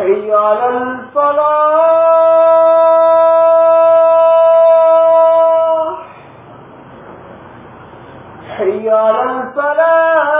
حي على الفلاح. حي على الفلاح.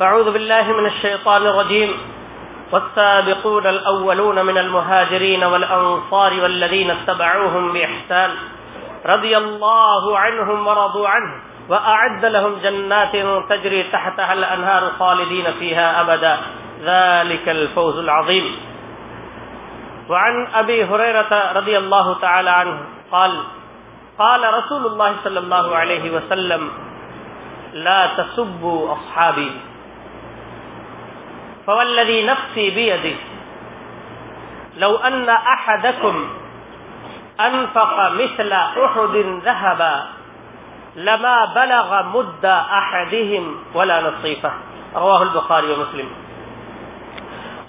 فأعوذ بالله من الشيطان الرجيم. والسابقون الأولون من المهاجرين والأنصار والذين اتبعوهم بإحسان رضي الله عنهم ورضوا عنه وأعد لهم جنات تجري تحتها الأنهار خالدين فيها أبدا. ذلك الفوز العظيم. وعن أبي هريرة رضي الله تعالى عنه قال قال رسول الله صلى الله عليه وسلم لا تسبوا أصحابي. فوالذي نفسي بيده. لو أن أحدكم أنفق مثل أحد ذهبا لما بلغ مد أحدهم ولا نصيفه. رواه البخاري ومسلم.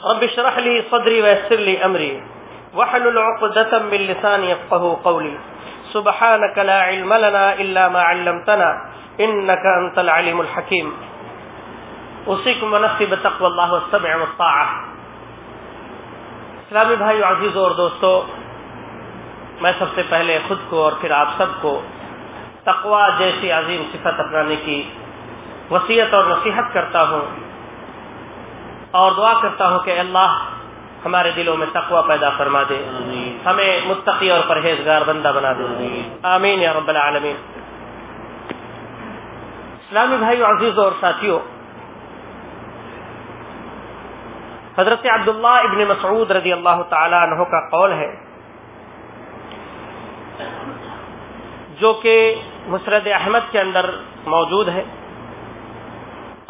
رب اشرح لي صدري ويسر لي أمري. وحلل عقدة من لساني يفقه قولي. سبحانك لا علم لنا إلا ما علمتنا. إنك أنت العليم الحكيم. أوصيكم ونفسي بتقوى الله والسمع والطاعة اسلامی بھائی عزیز اور دوستو، میں سب سے پہلے خود کو اور پھر آپ سب کو تقوا جیسی عظیم صفت اپنانے کی وصیت اور نصیحت کرتا ہوں اور دعا کرتا ہوں کہ اللہ ہمارے دلوں میں تقوا پیدا فرما دے۔ ہمیں متقی اور پرہیزگار بندہ بنا دے۔ آمین یا رب العالمین۔ اسلامی بھائی عزیز اور ساتھیوں حضرت عبداللہ ابن مسعود رضی اللہ تعالی عنہ کا قول ہے، جو کہ مسرد احمد کے اندر موجود ہے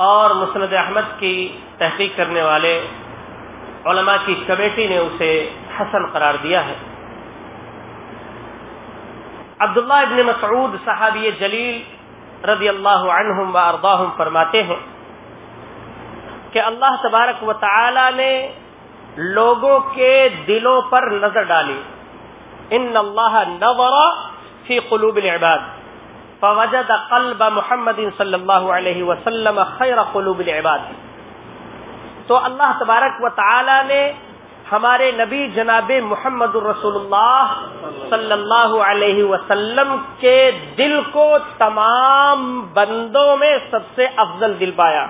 اور مسند احمد کی تحقیق کرنے والے علماء کی کمیٹی نے اسے حسن قرار دیا ہے۔ عبداللہ ابن مسعود صحابی جلیل رضی اللہ عنہم و ارضاہم فرماتے ہیں کہ اللہ تبارک و تعالی نے لوگوں کے دلوں پر نظر ڈالی۔ ان اللہ نظر فی قلوب العباد۔ فوجد قلب محمد صلی اللہ علیہ وسلم خیر قلوب العباد۔ تو اللہ تبارک و تعالی نے ہمارے نبی جناب محمد الرسول اللہ صلی اللہ علیہ وسلم کے دل کو تمام بندوں میں سب سے افضل دل پایا۔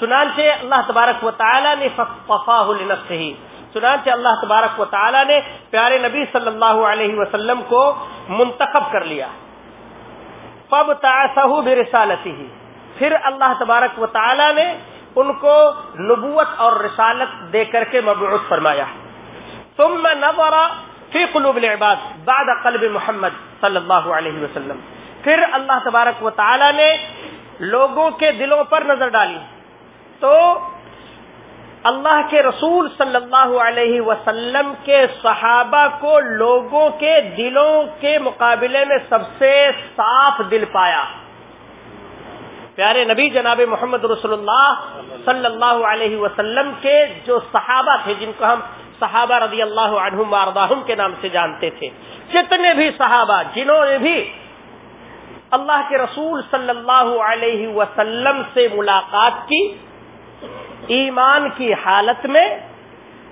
چنانچہ اللہ تبارک و تعالیٰ نے ففاہ لنفسه چنانچہ اللہ تبارک و تعالیٰ نے پیارے نبی صلی اللہ علیہ وسلم کو منتخب کر لیا۔ فب تاسہ برسالتی پھر اللہ تبارک و تعالیٰ نے ان کو نبوت اور رسالت دے کر کے مبعوث فرمایا۔ ثم نظر فی قلوب العباد بعد قلب محمد صلی اللہ علیہ وسلم۔ پھر اللہ تبارک و تعالی نے لوگوں کے دلوں پر نظر ڈالی۔ تو اللہ کے رسول صلی اللہ علیہ وسلم کے صحابہ کو لوگوں کے دلوں کے مقابلے میں سب سے صاف دل پایا۔ پیارے نبی جناب محمد رسول اللہ صلی اللہ علیہ وسلم کے جو صحابہ تھے، جن کو ہم صحابہ رضی اللہ عنہم وارداہم کے نام سے جانتے تھے، جتنے بھی صحابہ، جنہوں نے بھی اللہ کے رسول صلی اللہ علیہ وسلم سے ملاقات کی ایمان کی حالت میں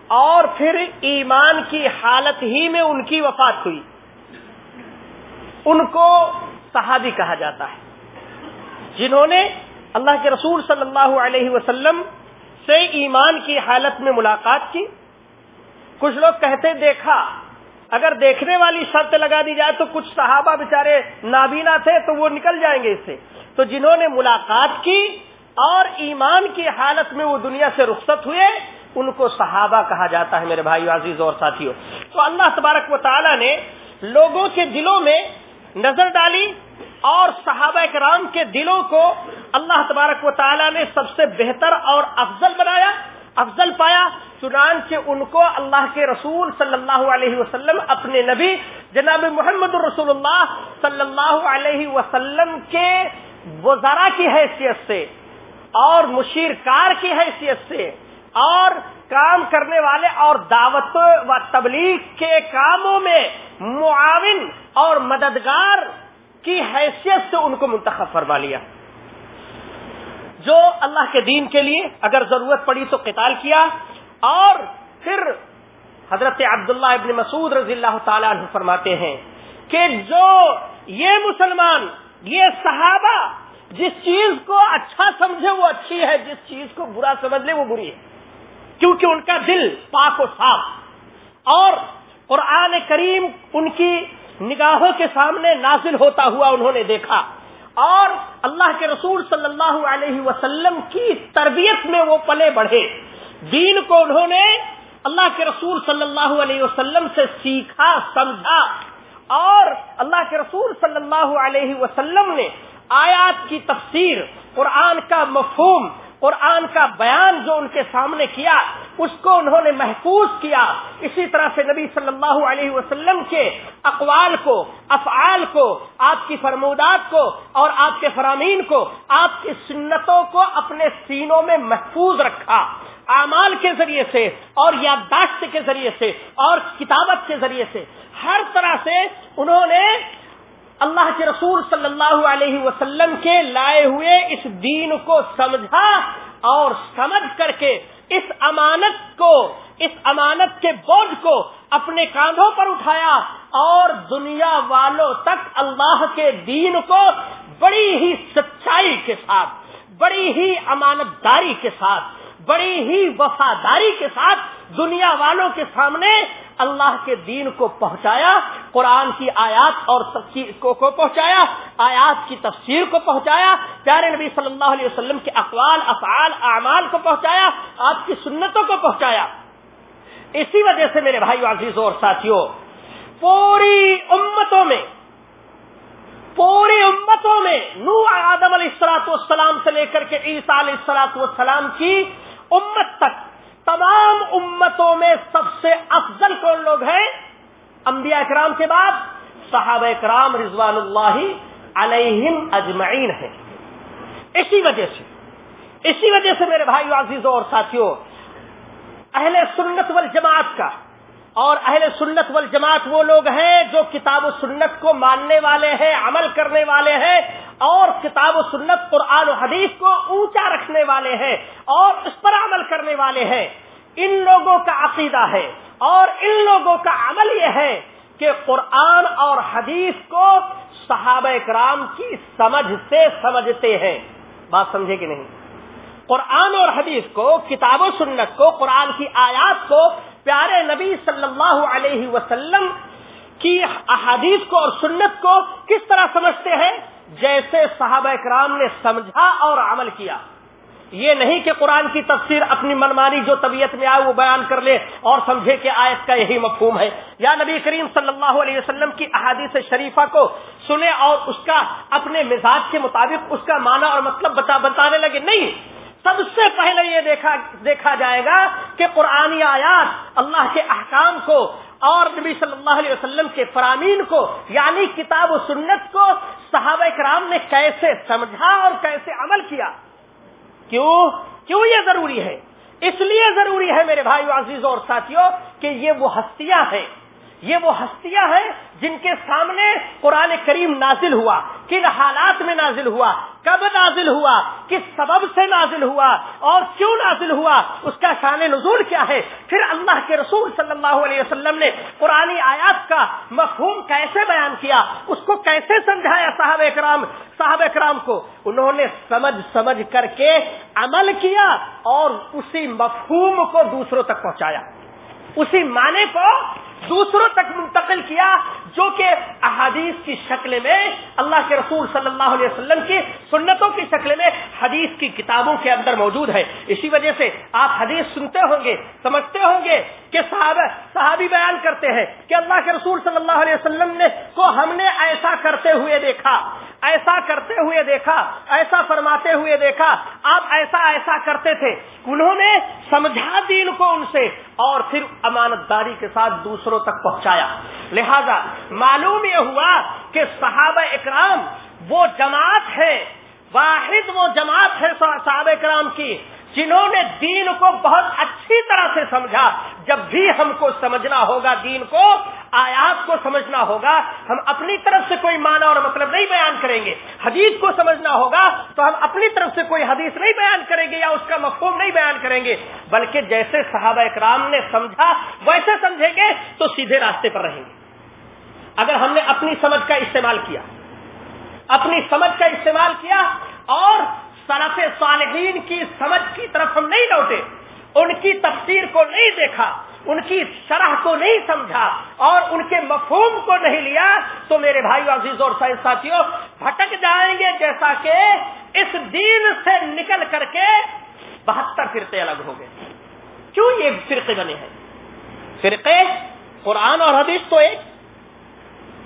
اور پھر ایمان کی حالت ہی میں ان کی وفات ہوئی۔ ان کو صحابی کہا جاتا ہے۔ جنہوں نے اللہ کے رسول صلی اللہ علیہ وسلم سے ایمان کی حالت میں ملاقات کی۔ کچھ لوگ کہتے دیکھا، اگر دیکھنے والی شرط لگا دی جائے تو کچھ صحابہ بےچارے نابینا تھے تو وہ نکل جائیں گے اس سے۔ تو جنہوں نے ملاقات کی اور ایمان کی حالت میں وہ دنیا سے رخصت ہوئے، ان کو صحابہ کہا جاتا ہے میرے بھائی عزیز اور ساتھیوں تو اللہ تبارک و تعالی نے لوگوں کے دلوں میں نظر ڈالی اور صحابہ کرام کے دلوں کو اللہ تبارک و تعالی نے سب سے بہتر اور افضل بنایا، افضل پایا۔ چنانچہ ان کو اللہ کے رسول صلی اللہ علیہ وسلم، اپنے نبی جناب محمد الرسول اللہ صلی اللہ علیہ وسلم کے وزارا کی حیثیت سے اور مشیر کار کی حیثیت سے اور کام کرنے والے اور دعوت و تبلیغ کے کاموں میں معاون اور مددگار کی حیثیت سے ان کو منتخب فرما لیا۔ جو اللہ کے دین کے لیے اگر ضرورت پڑی تو قتال کیا اور پھر حضرت عبداللہ ابن مسعود رضی اللہ تعالیٰ عنہ فرماتے ہیں کہ جو یہ مسلمان، یہ صحابہ جس چیز کو اچھا سمجھے وہ اچھی ہے، جس چیز کو برا سمجھ لے وہ بری ہے۔ کیونکہ ان کا دل پاک و صاف۔ اور قرآن کریم ان کی نگاہوں کے سامنے نازل ہوتا ہوا انہوں نے دیکھا۔ اور اللہ کے رسول صلی اللہ علیہ وسلم کی تربیت میں وہ پلے بڑھے۔ دین کو انہوں نے اللہ کے رسول صلی اللہ علیہ وسلم سے سیکھا، سمجھا۔ اور اللہ کے رسول صلی اللہ علیہ وسلم نے آیات کی تفسیر، قرآن کا مفہوم، قرآن کا بیان جو ان کے سامنے کیا، اس کو انہوں نے محفوظ کیا۔ اسی طرح سے نبی صلی اللہ علیہ وسلم کے اقوال کو، افعال کو، آپ کی فرمودات کو اور آپ کے فرامین کو، آپ کی سنتوں کو اپنے سینوں میں محفوظ رکھا۔ اعمال کے ذریعے سے اور یادداشت کے ذریعے سے اور کتابت کے ذریعے سے۔ ہر طرح سے انہوں نے اللہ کے رسول صلی اللہ علیہ وسلم کے لائے ہوئے اس دین کو سمجھا اور سمجھ کر کے اس امانت کو، اس امانت کے بوجھ کو اپنے کاندھوں پر اٹھایا اور دنیا والوں تک اللہ کے دین کو بڑی ہی سچائی کے ساتھ، بڑی ہی امانت داری کے ساتھ، بڑی ہی وفاداری کے ساتھ دنیا والوں کے سامنے اللہ کے دین کو پہنچایا، قرآن کی آیات اور کو پہنچایا، آیات کی تفسیر کو پہنچایا، پیارے نبی صلی اللہ علیہ وسلم کے اقوال، افعال، اعمال کو پہنچایا، آپ کی سنتوں کو پہنچایا۔ اسی وجہ سے میرے بھائی عزیز اور ساتھیوں، پوری امتوں میں پوری امتوں میں نو آدم علیہ السلاط والسلام سے لے کر کے عیسیٰ علیہ السلاط والسلام کی امت تک تمام امتوں میں سب سے افضل کون لوگ ہیں؟ انبیاء اکرام کے بعد صحابہ اکرام رضوان اللہ علیہم اجمعین ہے اسی وجہ سے، اسی وجہ سے میرے بھائی عزیزوں اور ساتھیوں اہل سنت والجماعت کا اور اہل سنت والجماعت وہ لوگ ہیں جو کتاب و سنت کو ماننے والے ہیں، عمل کرنے والے ہیں اور کتاب و سنت، قرآن و حدیث کو اونچا رکھنے والے ہیں اور اس پر عمل کرنے والے ہیں۔ ان لوگوں کا عقیدہ ہے اور ان لوگوں کا عمل یہ ہے کہ قرآن اور حدیث کو صحابہ کرام کی سمجھ سے سمجھتے ہیں۔ بات سمجھے کہ نہیں؟ قرآن اور حدیث کو، کتاب و سنت کو، قرآن کی آیات کو پیارے نبی صلی اللہ علیہ وسلم کی احادیث کو اور سنت کو کس طرح سمجھتے ہیں؟ جیسے صحابہ اکرام نے سمجھا اور عمل کیا۔ یہ نہیں کہ قرآن کی تفسیر اپنی منمانی جو طبیعت میں آئے وہ بیان کر لے اور سمجھے کہ آیت کا یہی مفہوم ہے۔ یا نبی کریم صلی اللہ علیہ وسلم کی احادیث شریفہ کو سنے اور اس کا اپنے مزاج کے مطابق اس کا معنی اور مطلب بتا بتانے لگے۔ نہیں سب سے پہلے یہ دیکھا دیکھا جائے گا کہ قرآن آیات اللہ کے احکام کو اور نبی صلی اللہ علیہ وسلم کے فرامین کو یعنی کتاب و سنت کو صحابہ کرام نے کیسے سمجھا اور کیسے عمل کیا؟ کیوں؟ کیوں یہ ضروری ہے؟ اس لیے ضروری ہے میرے بھائی عزیز اور ساتھیوں کہ یہ وہ ہستیاں ہیں، یہ وہ ہستیاں ہیں جن کے سامنے قرآن کریم نازل ہوا۔ کن حالات میں نازل ہوا؟ کب نازل ہوا؟ کس سبب سے نازل ہوا؟ اور کیوں نازل ہوا؟ اس کا شان نزول کیا ہے؟ پھر اللہ کے رسول صلی اللہ علیہ وسلم نے قرآن آیات کا مفہوم کیسے بیان کیا؟ اس کو کیسے سمجھایا صاحب اکرام؟ صاحب اکرام کو انہوں نے سمجھ سمجھ کر کے عمل کیا اور اسی مفہوم کو دوسروں تک پہنچایا۔ اسی معنی کو دوسروں تک منتقل کیا جو کہ احادیث کی شکل میں اللہ کے رسول صلی اللہ علیہ وسلم کی سنتوں کی شکل میں حدیث کی کتابوں کے اندر موجود ہے۔ اسی وجہ سے آپ حدیث سنتے ہوں گے، سمجھتے ہوں گے کہ صحاب صحابی بیان کرتے ہیں کہ اللہ کے رسول صلی اللہ علیہ وسلم نے کو ہم نے ایسا کرتے ہوئے دیکھا، ایسا کرتے ہوئے دیکھا، ایسا فرماتے ہوئے دیکھا۔ آپ ایسا ایسا کرتے تھے۔ انہوں نے سمجھا دین کو ان سے اور پھر امانت داری کے ساتھ دوسروں تک پہنچایا۔ لہذا معلوم یہ ہوا کہ صحابہ اکرام وہ جماعت ہے، واحد وہ جماعت ہے صحابہ اکرام کی۔ جنہوں نے دین کو بہت اچھی طرح سے سمجھا، جب بھی ہم کو سمجھنا ہوگا دین کو، آیات کو سمجھنا ہوگا، ہم اپنی طرف سے کوئی معنی اور مطلب نہیں بیان کریں گے۔ حدیث کو سمجھنا ہوگا تو ہم اپنی طرف سے کوئی حدیث نہیں بیان کریں گے یا اس کا مفہوم نہیں بیان کریں گے، بلکہ جیسے صحابہ اکرام نے سمجھا، ویسے سمجھیں گے تو سیدھے راستے پر رہیں گے۔ اگر ہم نے اپنی سمجھ کا استعمال کیا، اپنی سمجھ کا استعمال کیا اور سرف صالحین کی سمجھ کی طرف ہم نہیں لوٹے، ان کی تفسیر کو نہیں دیکھا، ان کی شرح کو نہیں سمجھا اور ان کے مفہوم کو نہیں لیا، تو میرے بھائی عزیز اور ساتھیوں بھٹک جائیں گے جیسا کہ اس دین سے نکل کر کے بہتر فرقے الگ ہو گئے۔ کیوں یہ فرقے بنے ہیں؟ فرقے، قرآن اور حدیث تو ایک،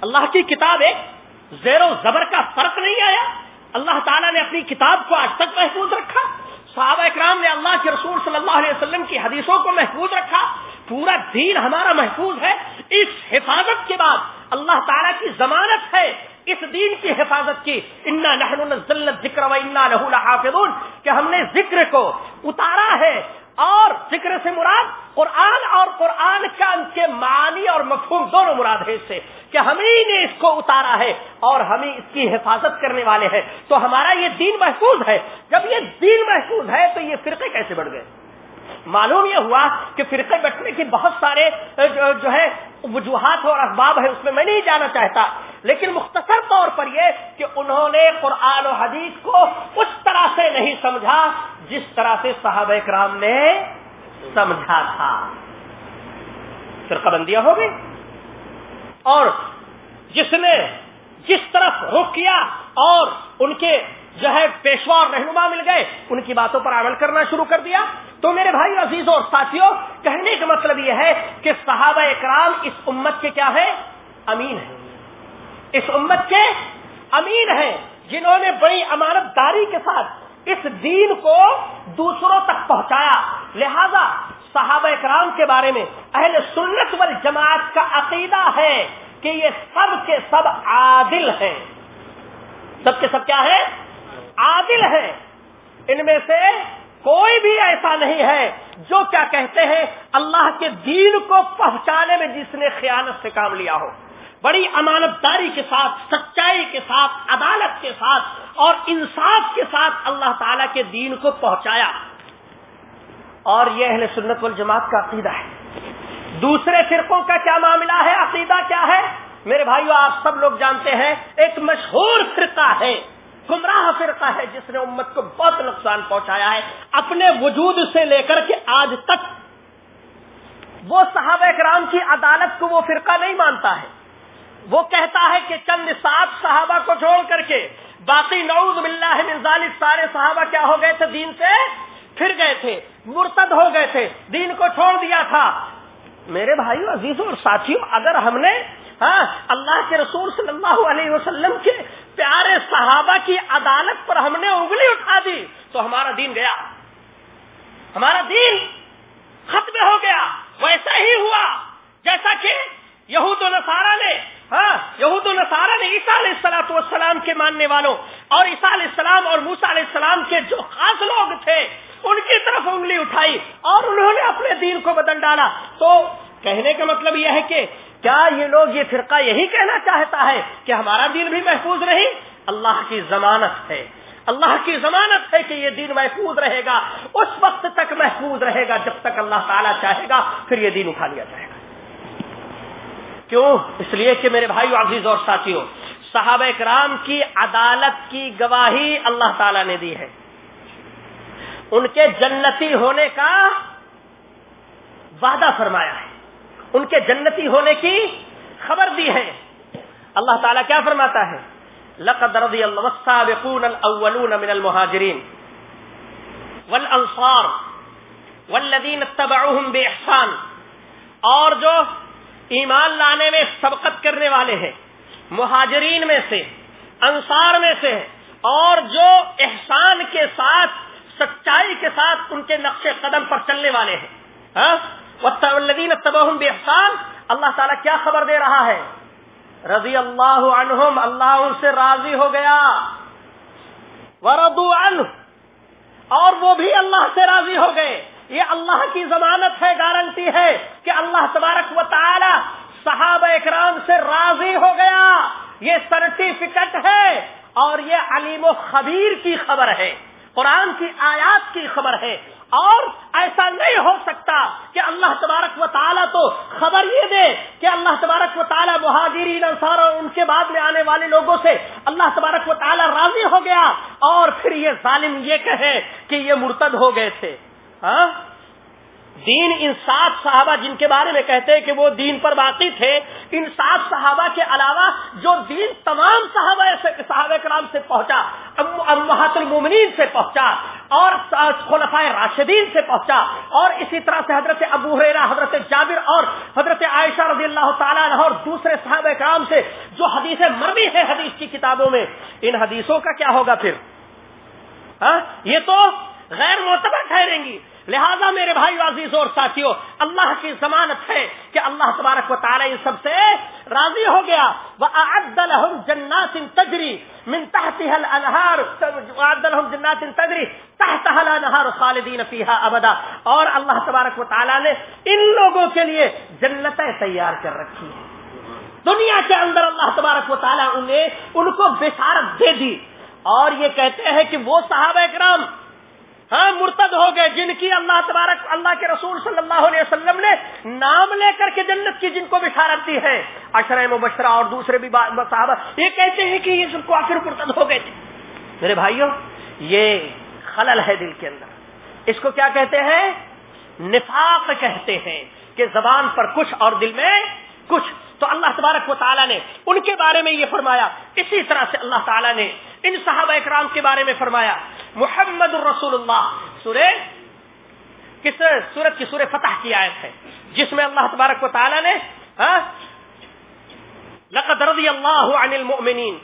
اللہ کی کتاب ایک، زیر و زبر کا فرق نہیں آیا۔ اللہ تعالیٰ نے اپنی کتاب کو آج تک محفوظ رکھا۔ صحابہ اکرام نے اللہ کے رسول صلی اللہ علیہ وسلم کی حدیثوں کو محفوظ رکھا۔ پورا دین ہمارا محفوظ ہے۔ اس حفاظت کے بعد اللہ تعالیٰ کی ضمانت ہے اس دین کی حفاظت کی۔ انا نحن ذکر و انا لہ لحافظون۔ کہ ہم نے ذکر کو اتارا ہے۔ اور ذکر سے مراد قرآن اور قرآن کا ان کے معنی اور مفہوم دونوں مراد ہے اس سے کہ ہم ہی نے اس کو اتارا ہے اور ہم ہی اس کی حفاظت کرنے والے ہیں۔ تو ہمارا یہ دین محفوظ ہے۔ جب یہ دین محفوظ ہے تو یہ فرقے کیسے بڑھ گئے؟ معلوم یہ ہوا کہ فرقے بٹنے کے بہت سارے جو ہے، وجوہات اور اسباب ہے اس میں میں نہیں جانا چاہتا۔ لیکن مختصر طور پر یہ کہ انہوں نے قرآن و حدیث کو اس طرح سے نہیں سمجھا جس طرح سے صحابہ کرام نے سمجھا تھا۔ فرقہ بندیاں ہو گئی۔ اور جس نے جس طرف رخ کیا اور ان کے جو ہے پیشوا اور رہنما مل گئے، ان کی باتوں پر عمل کرنا شروع کر دیا۔ تو میرے بھائی عزیزوں اور ساتھیوں، کہنے کا مطلب یہ ہے کہ صحابہ اکرام اس امت کے کیا ہے امین ہے اس امت کے امین ہیں جنہوں نے بڑی امانت داری کے ساتھ اس دین کو دوسروں تک پہنچایا۔ لہذا صحابہ اکرام کے بارے میں اہل سنت والجماعت جماعت کا عقیدہ ہے کہ یہ سب کے سب عادل ہیں۔ سب کے سب کیا ہے عادل ہیں۔ ان میں سے کوئی بھی ایسا نہیں ہے جو کیا کہتے ہیں، اللہ کے دین کو پہنچانے میں جس نے خیانت سے کام لیا ہو۔ بڑی امانت داری کے ساتھ، سچائی کے ساتھ، عدالت کے ساتھ اور انصاف کے ساتھ اللہ تعالی کے دین کو پہنچایا۔ اور یہ اہل سنت والجماعت کا عقیدہ ہے۔ دوسرے فرقوں کا کیا معاملہ ہے؟ عقیدہ کیا ہے؟ میرے بھائیو، آپ سب لوگ جانتے ہیں، ایک مشہور فرقہ ہے، گمراہ فرقہ ہے، جس نے امت کو بہت نقصان پہنچایا ہے۔ اپنے وجود سے لے کر کے آج تک، وہ صحابہ کرام کی عدالت کو وہ فرقہ نہیں مانتا ہے۔ وہ کہتا ہے کہ چند سات صحابہ کو چھوڑ کر کے باقی نعوذ باللہ من ذالک سارے صحابہ کیا ہو گئے تھے؟ دین سے پھر گئے تھے، مرتد ہو گئے تھے، دین کو چھوڑ دیا تھا۔ میرے بھائیو عزیزوں اور ساتھیوں اگر ہم نے ہاں اللہ کے رسول صلی اللہ علیہ وسلم کے پیارے صحابہ کی عدالت پر ہم نے انگلی اٹھا دی، تو ہمارا دین گیا۔ ہمارا دین ختم ہو گیا۔ ویسا ہی ہوا، جیسا کہ یہود و نصارہ نے ہاں یہود و نصارہ نے عیسیٰ علیہ السلاۃ والسلام کے ماننے والوں اور عیسیٰ علیہ السلام اور موسا علیہ السلام کے جو خاص لوگ تھے، ان کی طرف انگلی اٹھائی اور انہوں نے اپنے دین کو بدل ڈالا۔ تو کہنے کا مطلب یہ ہے کہ کیا یہ لوگ یہ فرقہ یہی کہنا چاہتا ہے کہ ہمارا دین بھی محفوظ نہیں اللہ کی ضمانت ہے۔ اللہ کی ضمانت ہے کہ یہ دین محفوظ رہے گا۔ اس وقت تک محفوظ رہے گا جب تک اللہ تعالیٰ چاہے گا، پھر یہ دین اٹھا لیا جائے گا۔ کیوں؟ اس لیے کہ میرے بھائی عزیز اور ساتھیوں، صحابہ کرام کی عدالت کی گواہی اللہ تعالیٰ نے دی ہے۔ ان کے جنتی ہونے کا وعدہ فرمایا ہے۔ ان کے جنتی ہونے کی خبر دی ہے۔ اللہ تعالیٰ کیا فرماتا ہے؟ لقد رضی السابقون الاولون من المهاجرین والانصار والذین اتبعوهم باحسان اور جو ایمان لانے میں سبقت کرنے والے ہیں، مہاجرین میں سے، انصار میں سے، اور جو احسان کے ساتھ، سچائی کے ساتھ ان کے نقش قدم پر چلنے والے ہیں۔ ہاں؟ الذین اتبعوهم باحسان اللہ تعالیٰ کیا خبر دے رہا ہے؟ رضی اللہ عنہم، اللہ ان سے راضی ہو گیا۔ وردو عنہ اور وہ بھی اللہ سے راضی ہو گئے۔ یہ اللہ کی ضمانت ہے گارنٹی ہے کہ اللہ تبارک و تعالی صحابہ اکرام سے راضی ہو گیا۔ یہ سرٹیفکیٹ ہے اور یہ علیم و خبیر کی خبر ہے۔ قرآن کی آیات کی خبر ہے۔ اور ایسا نہیں ہو سکتا کہ اللہ تبارک و تعالیٰ تو خبر یہ دے کہ اللہ تبارک و تعالیٰ مہاجرین، انصار اور ان کے بعد میں آنے والے لوگوں سے اللہ تبارک و تعالیٰ راضی ہو گیا۔ اور پھر یہ ظالم یہ کہے کہ یہ مرتد ہو گئے تھے۔ ہاں؟ دین ان سات صحابہ جن کے بارے میں کہتے ہیں کہ وہ دین پر باقی تھے ان سات صحابہ کے علاوہ جو دین تمام صحابہ صحابہ کرام سے پہنچا محت المومنین سے پہنچا، اور خلفائے راشدین سے پہنچا، اور اسی طرح سے حضرت ابو حریرہ حضرت جابر اور حضرت عائشہ رضی اللہ تعالیٰ عنہ اور دوسرے صحابہ کرام سے جو حدیث مروی ہے حدیث کی کتابوں میں۔ ان حدیثوں کا کیا ہوگا پھر؟ ہاں؟ یہ تو غیر معتبر ٹھہریں گی۔ لہذا میرے بھائی عزیز اور ساتھیوں اللہ کی ضمانت ہے کہ اللہ تبارک و تعالیٰ ان سب سے راضی ہو گیا۔ لهم جنات تجری من تحتها الانهار وعد لهم جنات تجری تحتها الانهار خالدین فيها ابدا اور اللہ تبارک و تعالیٰ نے ان لوگوں کے لیے جنتیں تیار کر رکھی ہیں۔ دنیا کے اندر اللہ تبارک و تعالیٰ انہیں ان کو بشارت دے دی۔ اور یہ کہتے ہیں کہ وہ صحابہ کرام ہاں مرتد ہو گئے جن کی اللہ تبارک، اللہ کے رسول صلی اللہ علیہ وسلم نے نام لے کر کے جنت کی جن کو بشارت دی ہے۔ اشر مبشرہ اور دوسرے بھی صحابہ، یہ کہتے ہیں کہ یہ سب کو آخر مرتد ہو گئے تھے۔ میرے بھائیوں، یہ خلل ہے دل کے اندر۔ اس کو کیا کہتے ہیں؟ نفاق کہتے ہیں کہ زبان پر کچھ اور دل میں کچھ۔ تو اللہ تبارک و تعالیٰ نے ان کے بارے میں یہ فرمایا۔ اسی طرح سے اللہ تعالیٰ نے ان صحابہ اکرام کے بارے میں فرمایا، محمد الرسول اللہ سورہ کس سورت کی سورہ فتح کی آیت ہے، جس میں اللہ تبارک و تعالیٰ نے ہاں، لقد رضی اللہ عن المؤمنین،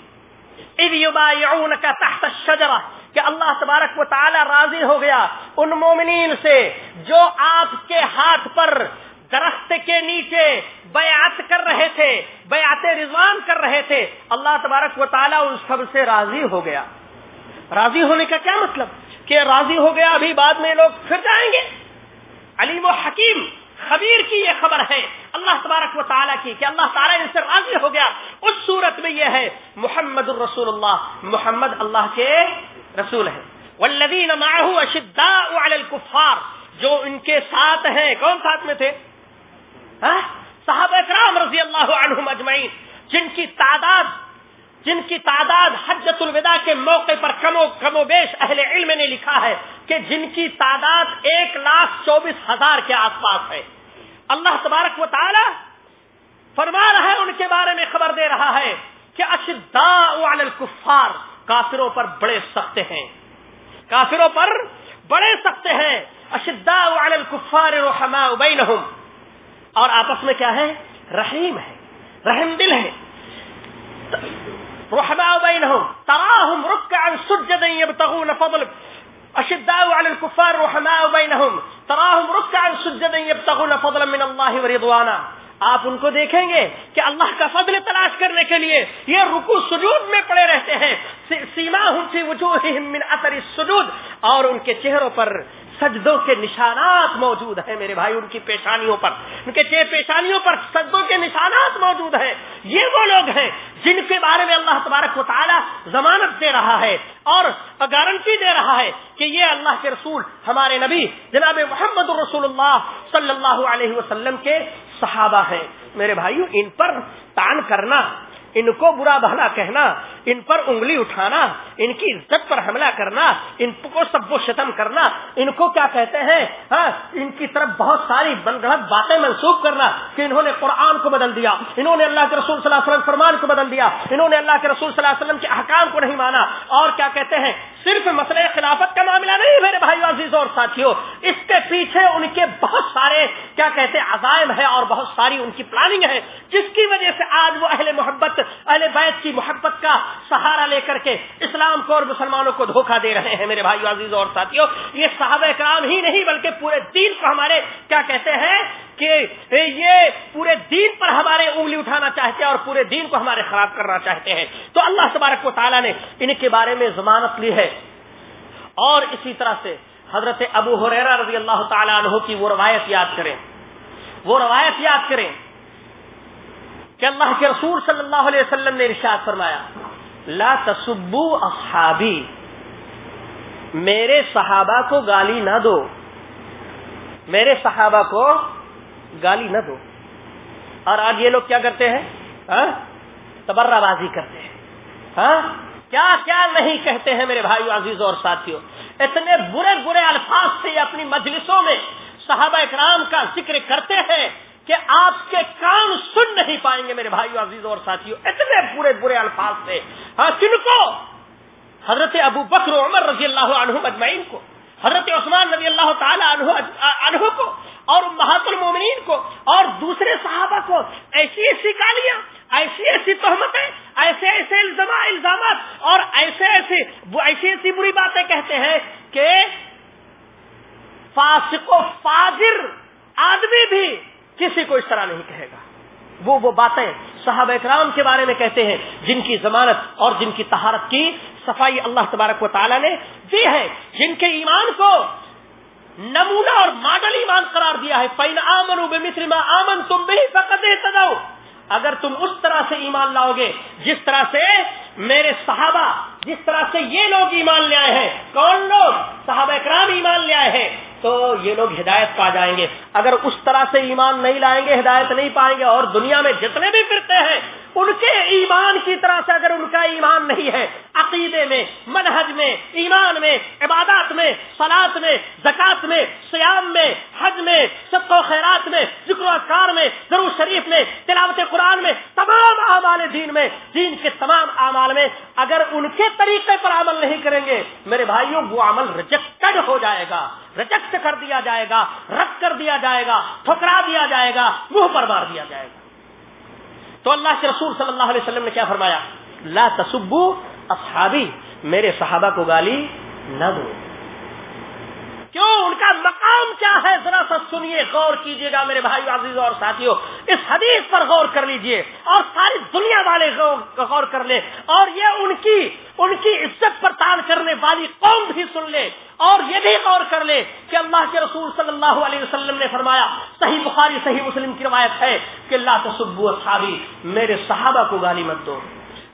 اذ یبایعونک تحت الشجرہ. کہ اللہ تبارک و تعالی راضی ہو گیا ان مومنین سے جو آپ کے ہاتھ پر درخت کے نیچے بیعت کر رہے تھے، بیعت رضوان کر رہے تھے۔ اللہ تبارک و تعالیٰ ان سب سے راضی ہو گیا۔ راضی ہونے کا کیا مطلب؟ کہ راضی ہو گیا، ابھی بعد میں لوگ پھر جائیں گے۔ علیم و حکیم، خبیر کی یہ خبر ہے اللہ تبارک و تعالیٰ کی کہ اللہ تعالیٰ ان سے راضی ہو گیا۔ اس صورت میں یہ ہے، محمد الرسول اللہ، محمد اللہ کے رسول ہے والذین معه اشداء علی الكفار جو ان کے ساتھ ہیں، کون ساتھ میں تھے؟ ہاں؟ صحابہ اکرام رضی اللہ عنہم اجمعین، جن کی تعداد، جن کی تعداد حجت الوداع کے موقع پر کم و کم و بیش اہل علم نے لکھا ہے کہ جن کی تعداد ایک لاکھ چوبیس ہزار کے آس پاس ہے۔ اللہ تبارک و تعالی فرما رہا ہے، ان کے بارے میں خبر دے رہا ہے کہ اشداء علی الکفار، کافروں پر بڑے سخت ہیں۔ کافروں پر بڑے سخت ہیں۔ اشداء علی الکفار رحماء بینہم۔ اور آپس میں کیا ہے؟ رحیم ہے، رحم دل ہے۔ رحماء بينهم تراهم ركعا سجدا يبتغون فضل۔ اشداء على الكفار رحماء بينهم تراهم ركعا سجدا يبتغون فضلا من الله ورضوانا آپ ان کو دیکھیں گے کہ اللہ کا فضل تلاش کرنے کے لیے یہ رکو سجود میں پڑے رہتے ہیں۔ سیما ہوں سی وجوہ من اثر السجود اور ان کے چہروں پر سجدوں کے نشانات موجود ہیں میرے بھائی، ان کی پیشانیوں پر۔ ان کے پیشانیوں پر سجدوں کے نشانات موجود ہیں۔ یہ وہ لوگ ہیں جن کے بارے میں اللہ تبارک و تعالی ضمانت دے رہا ہے اور گارنٹی دے رہا ہے کہ یہ اللہ کے رسول، ہمارے نبی جناب محمد رسول اللہ صلی اللہ علیہ وسلم کے صحابہ ہیں۔ میرے بھائیو، ان پر تان کرنا ان کو برا بھلا کہنا، ان پر انگلی اٹھانا، ان کی عزت پر حملہ کرنا، ان کو سب و شتم کرنا، ان کو کیا کہتے ہیں؟ ہاں ان کی طرف بہت ساری غلط باتیں منسوخ کرنا کہ انہوں نے قرآن کو بدل دیا، انہوں نے اللہ کے رسول صلی اللہ علیہ وسلم فرمان کو بدل دیا، انہوں نے اللہ کے رسول صلی اللہ علیہ وسلم کے احکام کو نہیں مانا۔ اور کیا کہتے ہیں؟ صرف مسئلہ خلافت کا معاملہ نہیں، میرے بھائی عزیز اور ساتھیوں اس کے پیچھے ان کے بہت سارے، کیا کہتے ہیں، عزائم ہے اور بہت ساری ان کی پلاننگ ہے، جس کی وجہ سے آج وہ اہل محبت اہل بیت کی محبت کا سہارا لے کر کے اسلام کو اور مسلمانوں کو دھوکہ دے رہے ہیں میرے بھائی عزیز اور ساتھیوں، یہ صحابہ کرام ہی نہیں بلکہ پورے دین کو ہمارے، کیا کہتے ہیں، کہ یہ پورے دین پر ہمارے انگلی اٹھانا چاہتے ہیں اور پورے دین کو ہمارے خراب کرنا چاہتے ہیں۔ تو اللہ تبارک و تعالیٰ نے ان کے بارے میں ضمانت لی ہے۔ اور اسی طرح سے حضرت ابو حریرا رضی اللہ تعالیٰ عنہ کی وہ روایت یاد کریں۔ وہ روایت یاد کریں۔ کہ اللہ کے رسول صلی اللہ علیہ وسلم نے ارشاد فرمایا، لا تصبو اصحابی، میرے صحابہ کو گالی نہ دو۔ میرے صحابہ کو گالی نہ دو۔ اور آج یہ لوگ کیا کرتے ہیں؟ ہاں؟ تبرہ بازی کرتے ہیں۔ ہاں؟ کیا کیا نہیں کہتے ہیں میرے بھائی عزیز اور ساتھیوں اتنے برے برے الفاظ سے اپنی مجلسوں میں صحابہ اکرام کا ذکر کرتے ہیں۔ کہ آپ کے کام سن نہیں پائیں گے میرے بھائی عزیز اور ساتھیوں اتنے برے برے الفاظ سے ہاں کن کو؟ حضرت ابو بکر عمر رضی اللہ عنہ مجمعین کو، حضرت عثمان رضی اللہ تعالی عنہ عنہ کو، اور محت المومنین کو، اور دوسرے صحابہ کو۔ ایسی ایسی گالیاں ایسی ایسی تہمتیں، ایسے ایسے الزامات، اور ایسے ایسے ایسی ایسی بری باتیں کہتے ہیں کہ فاسق و فاجر آدمی بھی کسی کو اس طرح نہیں کہے گا۔ وہ وہ باتیں صحاب اکرام کے بارے میں کہتے ہیں، جن کی ضمانت اور جن کی تہارت کی صفائی اللہ تبارک و تعالیٰ نے دی ہے، جن کے ایمان کو نمونہ اور ماڈل ایمان قرار دیا ہے۔ پین آمن بے مسلم آمن تم بھی فقط اگر تم اس طرح سے ایمان لاؤ گے جس طرح سے میرے صحابہ، جس طرح سے یہ لوگ ایمان لے آئے ہیں، کون لوگ؟ صحابہ اکرام ایمان لے آئے ہیں۔ تو یہ لوگ ہدایت پا جائیں گے۔ اگر اس طرح سے ایمان نہیں لائیں گے، ہدایت نہیں پائیں گے، اور دنیا میں جتنے بھی پھرتے ہیں، ان کے ایمان کی طرح سے اگر ان کا ایمان نہیں ہے، عقیدے میں، منہج میں، ایمان میں، عبادات میں سلاد میں، زکات میں سیام میں، حج میں سب و خیرات میں، ذکر اکار میں ضرور شریف میں، تلاوت قرآن میں اعمال دین میں، دین کے تمام اعمال میں، اگر ان کے طریقے پر عمل نہیں کریں گے، میرے بھائیوں، وہ عمل ریجیکٹڈ ہو جائے گا۔ ریجیکٹ کر دیا جائے گا، رد کر دیا جائے گا، ٹھکرا دیا جائے گا، منہ پر مار دیا جائے گا۔ تو اللہ کے رسول صلی اللہ علیہ وسلم نے کیا فرمایا؟ لا تصبو اصحابی، میرے صحابہ کو گالی نہ دو۔ کیوں؟ ان کا مقام کیا ہے؟ ذرا سا سنیے، غور کیجیے گا میرے بھائی عزیز اور ساتھیوں۔ اس حدیث پر غور کر لیجیے اور ساری دنیا والے غور کر لے اور یہ ان کی ان کی عزت پر تان کرنے والی قوم بھی سن لے اور یہ بھی غور کر لے کہ اللہ کے رسول صلی اللہ علیہ وسلم نے فرمایا، صحیح بخاری، صحیح مسلم کی روایت ہے کہ اللہ تصبو اصحابی، میرے صحابہ کو گالی مت دو۔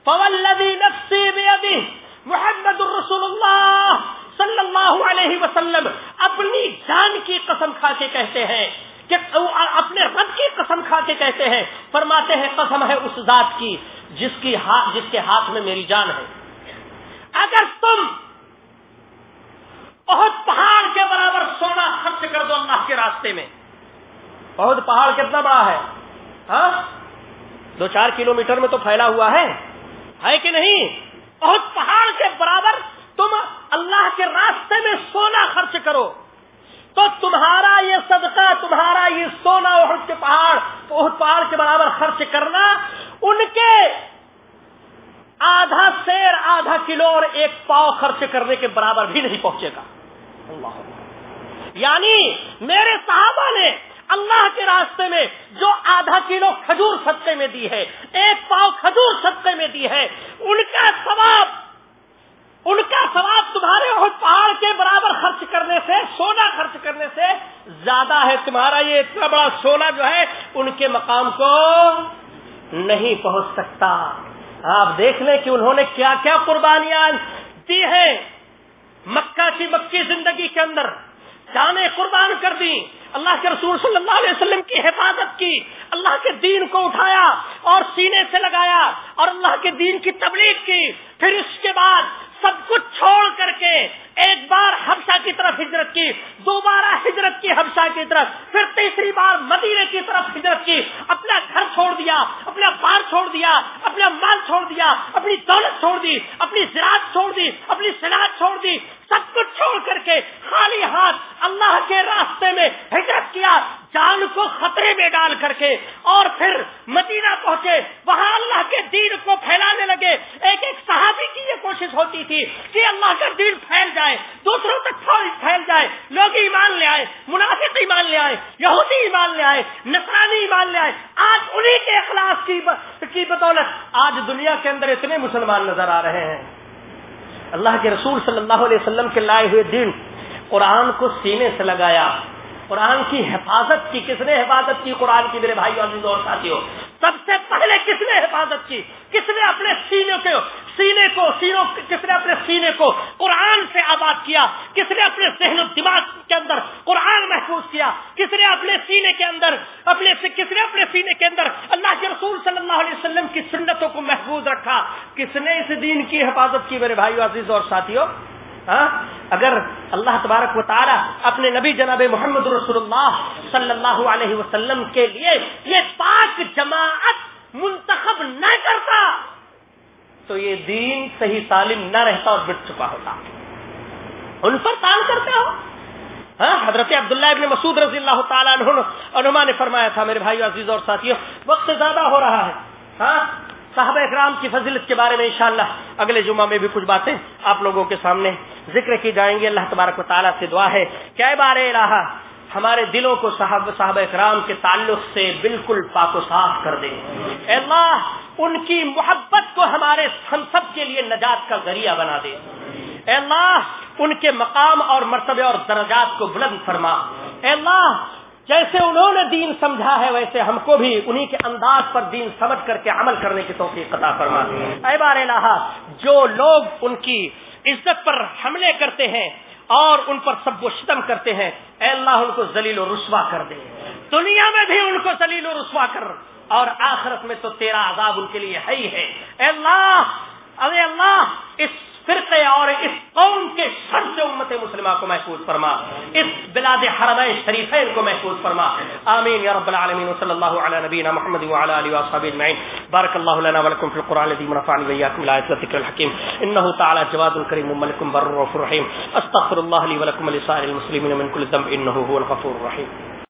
فوالذی نفسی بیدی محمد الرسول اللہ صلی اللہ علیہ وسلم اپنی جان کی قسم کھا کے کہتے ہیں کہ اپنے رب کی قسم کھا کے کہتے ہیں فرماتے ہیں قسم ہے اس ذات کی جس کی ہاتھ جس کے ہاتھ میں میری جان ہے۔ اگر تم بہت پہاڑ کے برابر سونا خرچ کر دو اللہ کے راستے میں، بہت پہاڑ کتنا بڑا ہے ہاں؟ دو چار کلو میٹر میں تو پھیلا ہوا ہے ہے کہ نہیں؟ بہت پہاڑ کے برابر تم اللہ کے راستے میں سونا خرچ کرو۔ تو تمہارا یہ صدقہ، تمہارا یہ سونا اہد کے پہاڑ اہد پہاڑ کے برابر خرچ کرنا، ان کے آدھا سیر، آدھا کلو اور ایک پاؤ خرچ کرنے کے برابر بھی نہیں پہنچے گا۔ اللہ یعنی میرے صحابہ نے اللہ کے راستے میں جو آدھا کلو کھجور سستے میں دی ہے، ایک پاؤ کھجور سستے میں دی ہے، ان کا ثواب ان کا ثواب تمہارے پہاڑ کے برابر خرچ کرنے سے، سونا خرچ کرنے سے زیادہ ہے۔ تمہارا یہ اتنا بڑا سونا جو ہے، ان کے مقام کو نہیں پہنچ سکتا۔ آپ دیکھ لیں کہ انہوں نے کیا کیا قربانیاں دی ہیں۔ مکہ کی مکی زندگی کے اندر جانے قربان کر دی۔ اللہ کے رسول صلی اللہ علیہ وسلم کی حفاظت کی۔ اللہ کے دین کو اٹھایا اور سینے سے لگایا اور اللہ کے دین کی تبلیغ کی۔ پھر اس کے بعد سب کچھ چھوڑ کر کے ایک بار حبشہ کی طرف ہجرت کی، دوبارہ ہجرت کی حبشہ کی طرف، پھر تیسری بار مدینے کی طرف ہجرت کی، اپنا گھر چھوڑ دیا، اپنا بار چھوڑ دیا، اپنا مال چھوڑ دیا، اپنی دولت چھوڑ دی، اپنی زراعت چھوڑ دی اپنی صنعت چھوڑ دی سب کچھ چھوڑ کر کے خالی ہاتھ اللہ کے راستے میں ہجرت کیا جان کو خطرے میں ڈال کر کے اور پھر مدینہ پہنچے وہاں اللہ کے دین کو پھیلانے لگے ایک ایک صحابی کی یہ کوشش ہوتی تھی کہ اللہ کا دین پھیل جائے دوسروں تک پھیل جائے لوگ ایمان لے آئے منافق ایمان لے آئے یہودی ایمان لے آئے نسرانی ایمان لے آئے آج انہیں کے اخلاص کی بدولت آج دنیا مسلمان نظر آ رہے ہیں۔ اللہ کے رسول صلی اللہ علیہ وسلم کے لائے ہوئے دین، قرآن کو سینے سے لگایا۔ قرآن کی حفاظت کی، کس نے حفاظت کی؟ قرآن کی میرے بھائی اور ساتھیوں سب سے پہلے کس نے حفاظت کی کس نے اپنے سینے کو سینے کو سینوں کس نے اپنے سینے کو قرآن سے آباد کیا کس نے اپنے ذہن و دماغ کے اندر قرآن محفوظ کیا، کس نے اپنے سینے کے اندر، اپنے کس نے اپنے سینے کے اندر اللہ کے رسول صلی اللہ علیہ وسلم کی سنتوں کو محفوظ رکھا؟ کس نے اس دین کی حفاظت کی میرے بھائی عزیز اور ساتھیوں ہاں؟ اگر اللہ تبارک و تعالی اپنے نبی جناب محمد رسول اللہ صلی اللہ علیہ وسلم کے لیے یہ پاک جماعت منتخب نہ کرتا، تو یہ دین صحیح سالم نہ رہتا اور بٹ چکا ہوتا۔ ان پر تان کرتے ہو؟ ہاں حضرت عبداللہ ابن مسعود رضی اللہ تعالیٰ عنہ نے فرمایا تھا، میرے بھائی عزیز اور ساتھیوں، وقت زیادہ ہو رہا ہے۔ ہاں صحابہ اکرام کی فضیلت کے بارے میں انشاءاللہ اگلے جمعہ میں بھی کچھ باتیں آپ لوگوں کے سامنے ذکر کی جائیں گی۔ اللہ تبارک و تعالیٰ سے دعا ہے کیا بار رہا ہمارے دلوں کو صحابہ صحابہ اکرام کے تعلق سے بالکل پاک و صاف کر دے اے اللہ، ان کی محبت کو ہمارے ہم سب کے لیے نجات کا ذریعہ بنا دے اے اللہ، ان کے مقام اور مرتبے اور درجات کو بلند فرما۔ اے اللہ، جیسے انہوں نے دین سمجھا ہے، ویسے ہم کو بھی انہی کے انداز پر دین سمجھ کر کے عمل کرنے کی توفیق قطع فرما۔ اے بار الہ، جو لوگ ان کی عزت پر حملے کرتے ہیں اور ان پر سب و شتم کرتے ہیں، اے اللہ، ان کو ذلیل و رسوا کر دے۔ دنیا میں بھی ان کو ذلیل و رسوا کر۔ اور آخرت میں تو تیرا عذاب ان کے لیے ہے ہی ہے۔ اے اللہ ارے اللہ، اس فرقے اور اس قوم کے شر سے امت مسلمہ کو محفوظ فرما، اس بلاد حرم شریفین کو محفوظ فرما۔ آمین یا رب العالمین صلی اللہ علی نبینا محمد وعلى اله وصحبه اجمعین۔ بارك الله لنا ولكم في القران الذي ونفعني واياكم بالايات والذكر الحكيم انه تعالى جواد كريم ملك بر رحيم استغفر الله لي ولكم ولسائر المسلمين من كل ذنب انه هو الغفور الرحيم